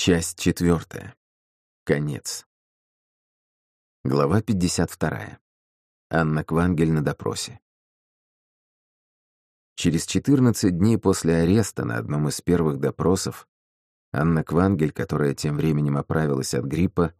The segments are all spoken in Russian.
Часть четвертая. Конец. Глава 52. Анна Квангель на допросе. Через 14 дней после ареста на одном из первых допросов Анна Квангель, которая тем временем оправилась от гриппа,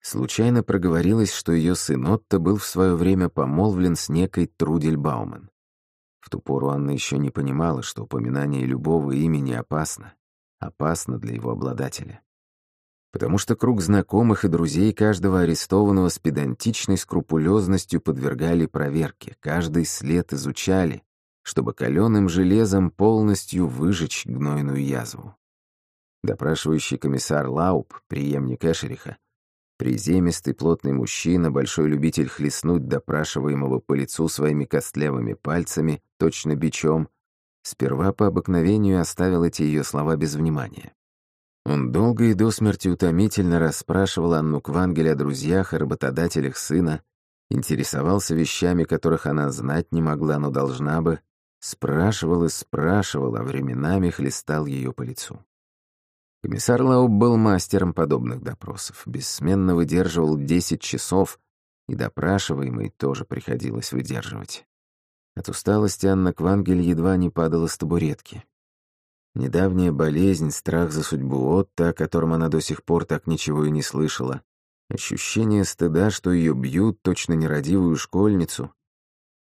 случайно проговорилась, что ее сын Отто был в свое время помолвлен с некой Трудель Бауман. В ту пору Анна еще не понимала, что упоминание любого имени опасно, опасно для его обладателя. Потому что круг знакомых и друзей каждого арестованного с педантичной скрупулезностью подвергали проверке, каждый след изучали, чтобы каленым железом полностью выжечь гнойную язву. Допрашивающий комиссар Лауп, преемник Эшериха, приземистый плотный мужчина, большой любитель хлестнуть допрашиваемого по лицу своими костлявыми пальцами, точно бичом, сперва по обыкновению оставил эти ее слова без внимания. Он долго и до смерти утомительно расспрашивал Анну Квангель о друзьях и работодателях сына, интересовался вещами, которых она знать не могла, но должна бы, спрашивал и спрашивал, а временами хлестал ее по лицу. Комиссар Лауб был мастером подобных допросов, бессменно выдерживал 10 часов, и допрашиваемый тоже приходилось выдерживать. От усталости Анна Квангель едва не падала с табуретки. Недавняя болезнь, страх за судьбу Отто, о котором она до сих пор так ничего и не слышала, ощущение стыда, что ее бьют, точно нерадивую школьницу.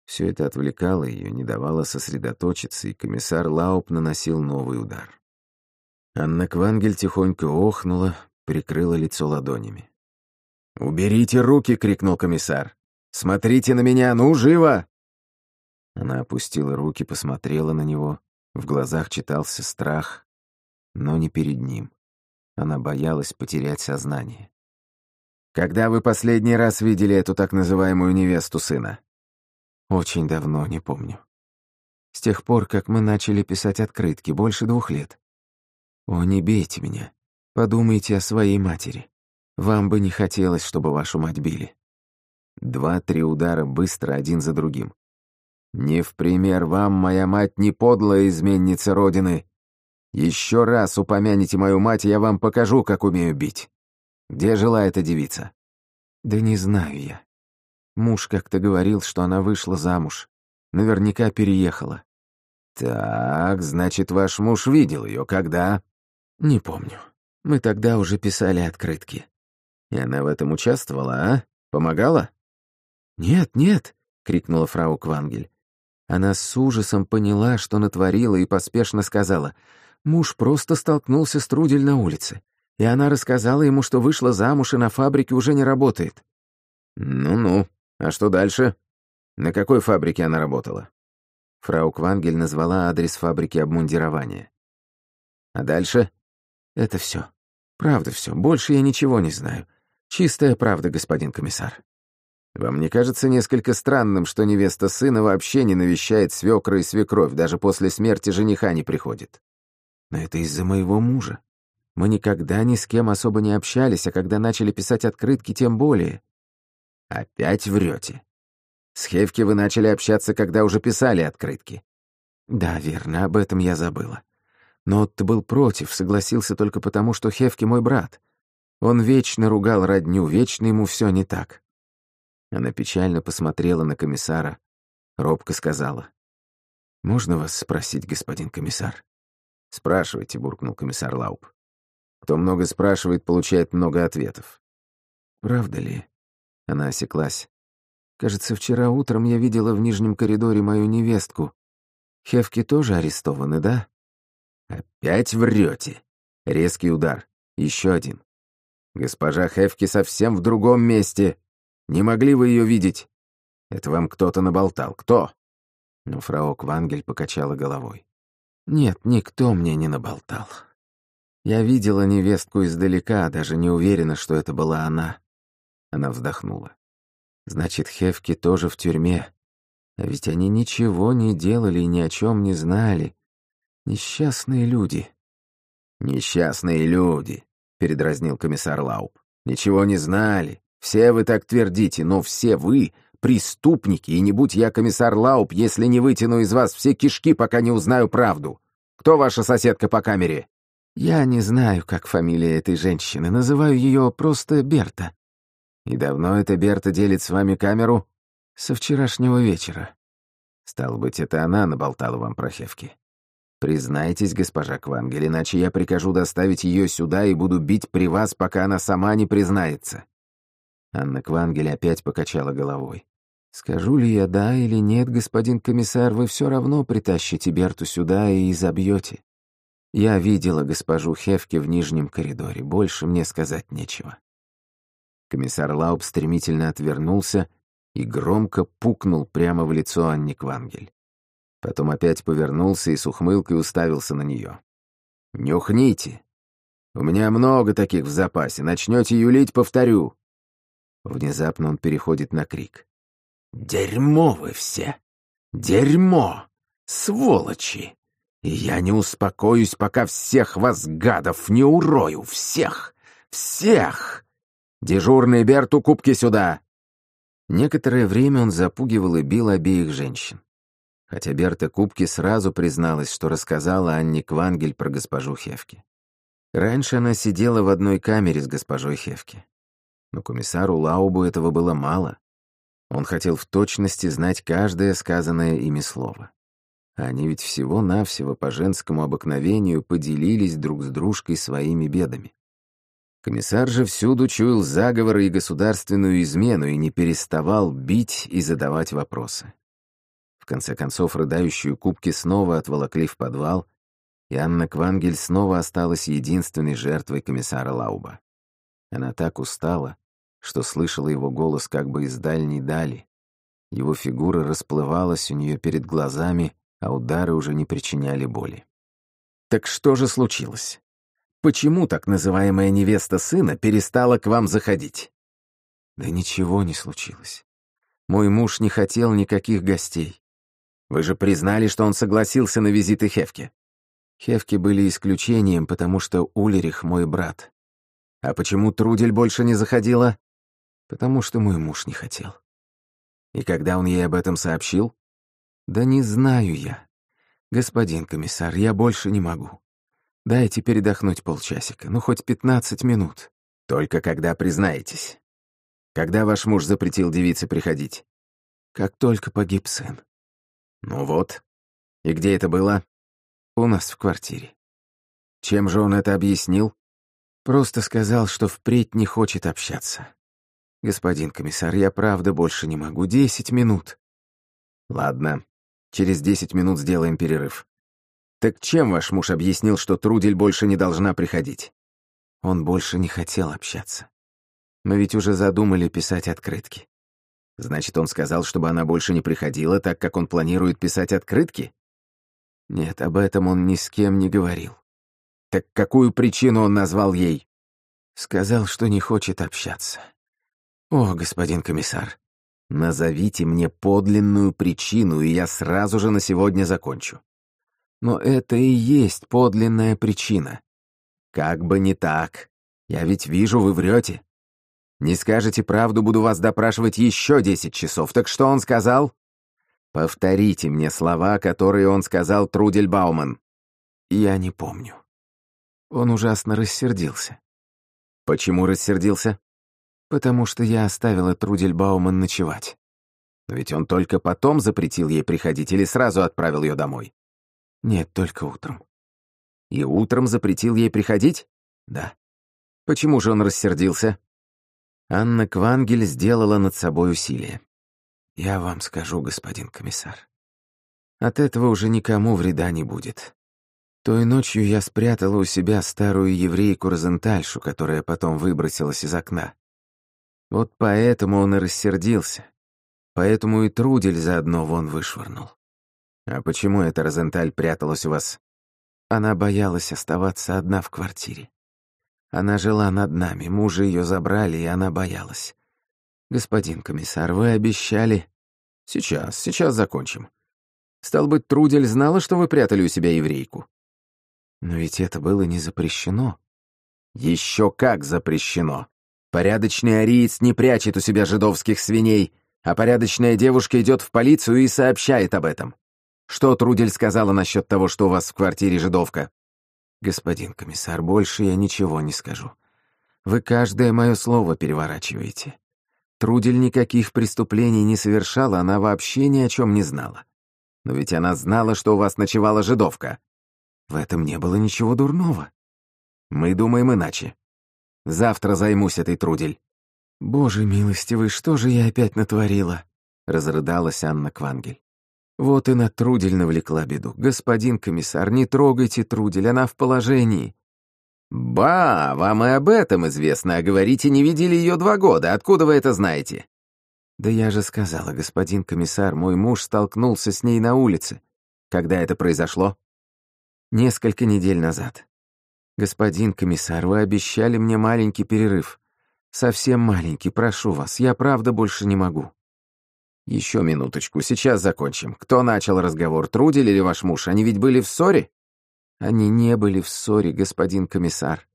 Все это отвлекало ее, не давало сосредоточиться, и комиссар Лауп наносил новый удар. Анна Квангель тихонько охнула, прикрыла лицо ладонями. «Уберите руки!» — крикнул комиссар. «Смотрите на меня! Ну, живо!» Она опустила руки, посмотрела на него. В глазах читался страх, но не перед ним. Она боялась потерять сознание. «Когда вы последний раз видели эту так называемую невесту сына?» «Очень давно, не помню. С тех пор, как мы начали писать открытки, больше двух лет. О, не бейте меня. Подумайте о своей матери. Вам бы не хотелось, чтобы вашу мать били». Два-три удара быстро один за другим. Не в пример вам, моя мать, не подлая изменница Родины. Еще раз упомяните мою мать, и я вам покажу, как умею бить. Где жила эта девица? Да не знаю я. Муж как-то говорил, что она вышла замуж. Наверняка переехала. Так, значит, ваш муж видел ее когда? Не помню. Мы тогда уже писали открытки. И она в этом участвовала, а? Помогала? Нет, нет, крикнула фрау Квангель. Она с ужасом поняла, что натворила, и поспешно сказала, «Муж просто столкнулся с Трудель на улице, и она рассказала ему, что вышла замуж и на фабрике уже не работает». «Ну-ну, а что дальше? На какой фабрике она работала?» Фрау Квангель назвала адрес фабрики обмундирования. «А дальше?» «Это все. Правда все. Больше я ничего не знаю. Чистая правда, господин комиссар». Вам не кажется несколько странным, что невеста сына вообще не навещает свекра и свекровь, даже после смерти жениха не приходит? Но это из-за моего мужа. Мы никогда ни с кем особо не общались, а когда начали писать открытки, тем более. Опять врете. С Хевки вы начали общаться, когда уже писали открытки. Да, верно, об этом я забыла. Но ты был против, согласился только потому, что Хевки мой брат. Он вечно ругал родню, вечно ему все не так. Она печально посмотрела на комиссара, робко сказала. «Можно вас спросить, господин комиссар?» «Спрашивайте», — буркнул комиссар Лауп. «Кто много спрашивает, получает много ответов». «Правда ли?» Она осеклась. «Кажется, вчера утром я видела в нижнем коридоре мою невестку. Хевки тоже арестованы, да?» «Опять врете!» Резкий удар. Еще один. «Госпожа Хевки совсем в другом месте!» Не могли вы ее видеть? Это вам кто-то наболтал. Кто?» Но фрау Квангель покачала головой. «Нет, никто мне не наболтал. Я видела невестку издалека, даже не уверена, что это была она». Она вздохнула. «Значит, Хевки тоже в тюрьме. А ведь они ничего не делали и ни о чем не знали. Несчастные люди». «Несчастные люди», — передразнил комиссар Лауп. «Ничего не знали, все вы так твердите, но все вы — преступники, и не будь я комиссар Лауп, если не вытяну из вас все кишки, пока не узнаю правду. Кто ваша соседка по камере?» Я не знаю, как фамилия этой женщины, называю ее просто Берта. И давно эта Берта делит с вами камеру? Со вчерашнего вечера. Стало быть, это она наболтала вам про Хевки. Признайтесь, госпожа Квангель, иначе я прикажу доставить ее сюда и буду бить при вас, пока она сама не признается. Анна Квангель опять покачала головой. «Скажу ли я да или нет, господин комиссар, вы все равно притащите Берту сюда и изобьете. Я видела госпожу Хевке в нижнем коридоре, больше мне сказать нечего». Комиссар Лауб стремительно отвернулся и громко пукнул прямо в лицо Анне Квангель. Потом опять повернулся и с ухмылкой уставился на нее. «Нюхните! У меня много таких в запасе. Начнете юлить, повторю!» Внезапно он переходит на крик. «Дерьмо вы все! Дерьмо! Сволочи! И я не успокоюсь, пока всех вас, гадов, не урою! Всех! Всех! Дежурный Берту кубки сюда!» Некоторое время он запугивал и бил обеих женщин. Хотя Берта Кубки сразу призналась, что рассказала Анне Квангель про госпожу Хевки. Раньше она сидела в одной камере с госпожой Хевки. Но комиссару Лаубу этого было мало. Он хотел в точности знать каждое сказанное ими слово. Они ведь всего-навсего по женскому обыкновению поделились друг с дружкой своими бедами. Комиссар же всюду чуял заговоры и государственную измену и не переставал бить и задавать вопросы. В конце концов, рыдающую кубки снова отволокли в подвал, и Анна Квангель снова осталась единственной жертвой комиссара Лауба. Она так устала, что слышала его голос как бы из дальней дали. Его фигура расплывалась у нее перед глазами, а удары уже не причиняли боли. «Так что же случилось? Почему так называемая невеста сына перестала к вам заходить?» «Да ничего не случилось. Мой муж не хотел никаких гостей. Вы же признали, что он согласился на визиты Хевке. Хевки были исключением, потому что Улерих мой брат. А почему Трудель больше не заходила? потому что мой муж не хотел. И когда он ей об этом сообщил? Да не знаю я. Господин комиссар, я больше не могу. Дайте передохнуть полчасика, ну хоть пятнадцать минут. Только когда признаетесь. Когда ваш муж запретил девице приходить? Как только погиб сын. Ну вот. И где это было? У нас в квартире. Чем же он это объяснил? Просто сказал, что впредь не хочет общаться. «Господин комиссар, я правда больше не могу. Десять минут». «Ладно, через десять минут сделаем перерыв». «Так чем ваш муж объяснил, что Трудель больше не должна приходить?» Он больше не хотел общаться. Мы ведь уже задумали писать открытки. Значит, он сказал, чтобы она больше не приходила, так как он планирует писать открытки? Нет, об этом он ни с кем не говорил. Так какую причину он назвал ей? Сказал, что не хочет общаться. «О, господин комиссар, назовите мне подлинную причину, и я сразу же на сегодня закончу». «Но это и есть подлинная причина». «Как бы не так. Я ведь вижу, вы врете. Не скажете правду, буду вас допрашивать еще десять часов. Так что он сказал?» «Повторите мне слова, которые он сказал Трудель Бауман». «Я не помню». Он ужасно рассердился. «Почему рассердился?» потому что я оставила Трудельбауман ночевать. Но ведь он только потом запретил ей приходить или сразу отправил ее домой? Нет, только утром. И утром запретил ей приходить? Да. Почему же он рассердился? Анна Квангель сделала над собой усилие. Я вам скажу, господин комиссар. От этого уже никому вреда не будет. Той ночью я спрятала у себя старую еврейку Розентальшу, которая потом выбросилась из окна. Вот поэтому он и рассердился. Поэтому и Трудель заодно вон вышвырнул. А почему эта Розенталь пряталась у вас? Она боялась оставаться одна в квартире. Она жила над нами, мужа ее забрали, и она боялась. Господин комиссар, вы обещали... Сейчас, сейчас закончим. Стал быть, Трудель знала, что вы прятали у себя еврейку. Но ведь это было не запрещено. Еще как запрещено. Порядочный ариец не прячет у себя жидовских свиней, а порядочная девушка идет в полицию и сообщает об этом. Что Трудель сказала насчет того, что у вас в квартире жидовка? Господин комиссар, больше я ничего не скажу. Вы каждое мое слово переворачиваете. Трудель никаких преступлений не совершала, она вообще ни о чем не знала. Но ведь она знала, что у вас ночевала жидовка. В этом не было ничего дурного. Мы думаем иначе. Завтра займусь этой Трудель. Боже милостивый, что же я опять натворила? Разрыдалась Анна Квангель. Вот и на Трудель навлекла беду. Господин комиссар, не трогайте Трудель, она в положении. «Ба, вам и об этом известно, а говорите, не видели ее два года. Откуда вы это знаете?» «Да я же сказала, господин комиссар, мой муж столкнулся с ней на улице. Когда это произошло?» «Несколько недель назад. Господин комиссар, вы обещали мне маленький перерыв. Совсем маленький, прошу вас, я правда больше не могу». «Еще минуточку, сейчас закончим. Кто начал разговор, Трудель или ваш муж? Они ведь были в ссоре?» Они не были в ссоре, господин комиссар.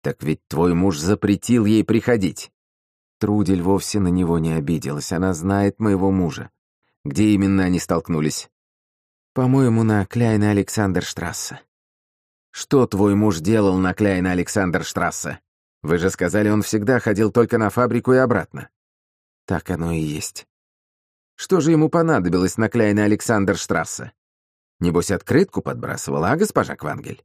Так ведь твой муж запретил ей приходить. Трудель вовсе на него не обиделась, она знает моего мужа. Где именно они столкнулись? По-моему, на Кляйна Александрштрассе. Что твой муж делал на Кляйна Александрштрассе? Вы же сказали, он всегда ходил только на фабрику и обратно. Так оно и есть. Что же ему понадобилось на Кляйна Александрштрассе? Небось, открытку подбрасывала, а, госпожа Квангель?»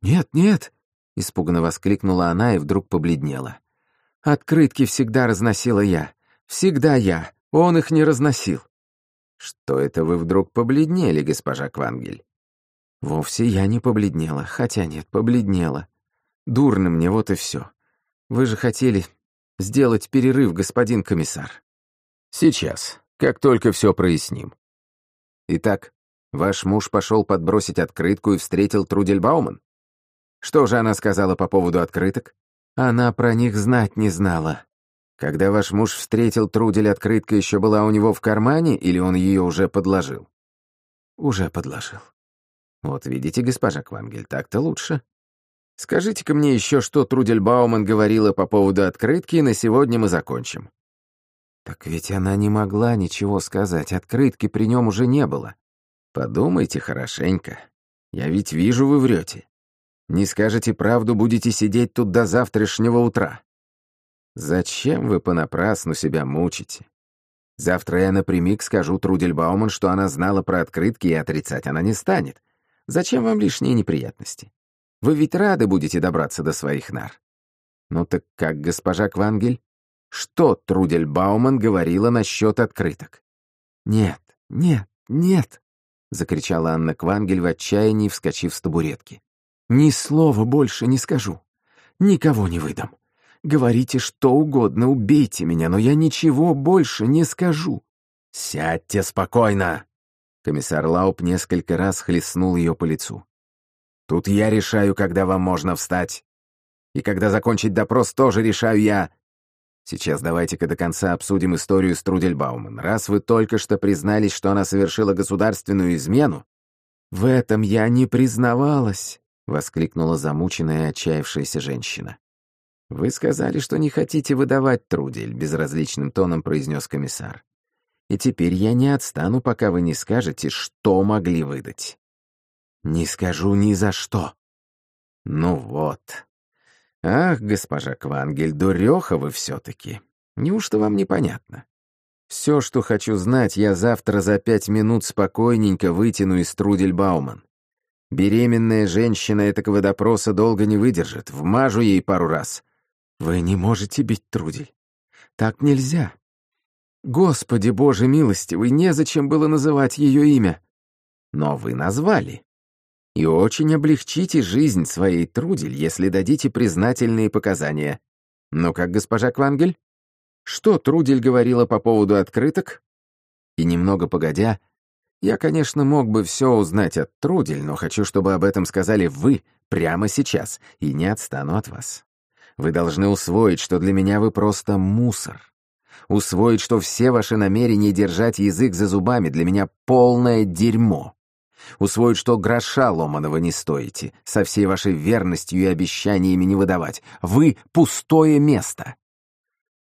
«Нет, нет», — испуганно воскликнула она и вдруг побледнела. «Открытки всегда разносила я. Всегда я. Он их не разносил». «Что это вы вдруг побледнели, госпожа Квангель?» «Вовсе я не побледнела, хотя нет, побледнела. Дурно мне, вот и все. Вы же хотели сделать перерыв, господин комиссар». «Сейчас, как только все проясним. Итак, Ваш муж пошел подбросить открытку и встретил Трудельбауман? Что же она сказала по поводу открыток? Она про них знать не знала. Когда ваш муж встретил Трудель, открытка еще была у него в кармане, или он ее уже подложил? Уже подложил. Вот видите, госпожа Квангель, так-то лучше. Скажите-ка мне еще, что Трудель Бауман говорила по поводу открытки, и на сегодня мы закончим. Так ведь она не могла ничего сказать, открытки при нем уже не было. Подумайте хорошенько. Я ведь вижу, вы врете. Не скажете правду, будете сидеть тут до завтрашнего утра. Зачем вы понапрасну себя мучите? Завтра я напрямик скажу Трудельбауман, что она знала про открытки и отрицать она не станет. Зачем вам лишние неприятности? Вы ведь рады будете добраться до своих нар. Ну так как, госпожа Квангель? Что Трудельбауман говорила насчет открыток? Нет, нет, нет закричала Анна Квангель в отчаянии, вскочив с табуретки. «Ни слова больше не скажу. Никого не выдам. Говорите что угодно, убейте меня, но я ничего больше не скажу». «Сядьте спокойно!» Комиссар Лауп несколько раз хлестнул ее по лицу. «Тут я решаю, когда вам можно встать. И когда закончить допрос, тоже решаю я. Сейчас давайте-ка до конца обсудим историю с Трудельбауман. Раз вы только что признались, что она совершила государственную измену...» «В этом я не признавалась», — воскликнула замученная и отчаявшаяся женщина. «Вы сказали, что не хотите выдавать Трудель», — безразличным тоном произнес комиссар. «И теперь я не отстану, пока вы не скажете, что могли выдать». «Не скажу ни за что». «Ну вот», «Ах, госпожа Квангель, дуреха вы все-таки. Неужто вам непонятно? Все, что хочу знать, я завтра за пять минут спокойненько вытяну из Трудель Бауман. Беременная женщина этакого допроса долго не выдержит, вмажу ей пару раз. Вы не можете бить Трудель. Так нельзя. Господи Боже милостивый, незачем было называть ее имя. Но вы назвали и очень облегчите жизнь своей Трудель, если дадите признательные показания. Но как госпожа Квангель? Что Трудель говорила по поводу открыток? И немного погодя, я, конечно, мог бы все узнать от Трудель, но хочу, чтобы об этом сказали вы прямо сейчас, и не отстану от вас. Вы должны усвоить, что для меня вы просто мусор. Усвоить, что все ваши намерения держать язык за зубами для меня полное дерьмо. Усвоить, что гроша ломаного не стоите, со всей вашей верностью и обещаниями не выдавать. Вы — пустое место.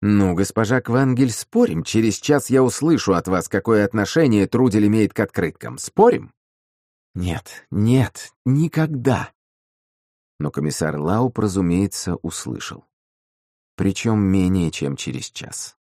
Ну, госпожа Квангель, спорим, через час я услышу от вас, какое отношение Трудель имеет к открыткам. Спорим? Нет, нет, никогда. Но комиссар Лауп, разумеется, услышал. Причем менее чем через час.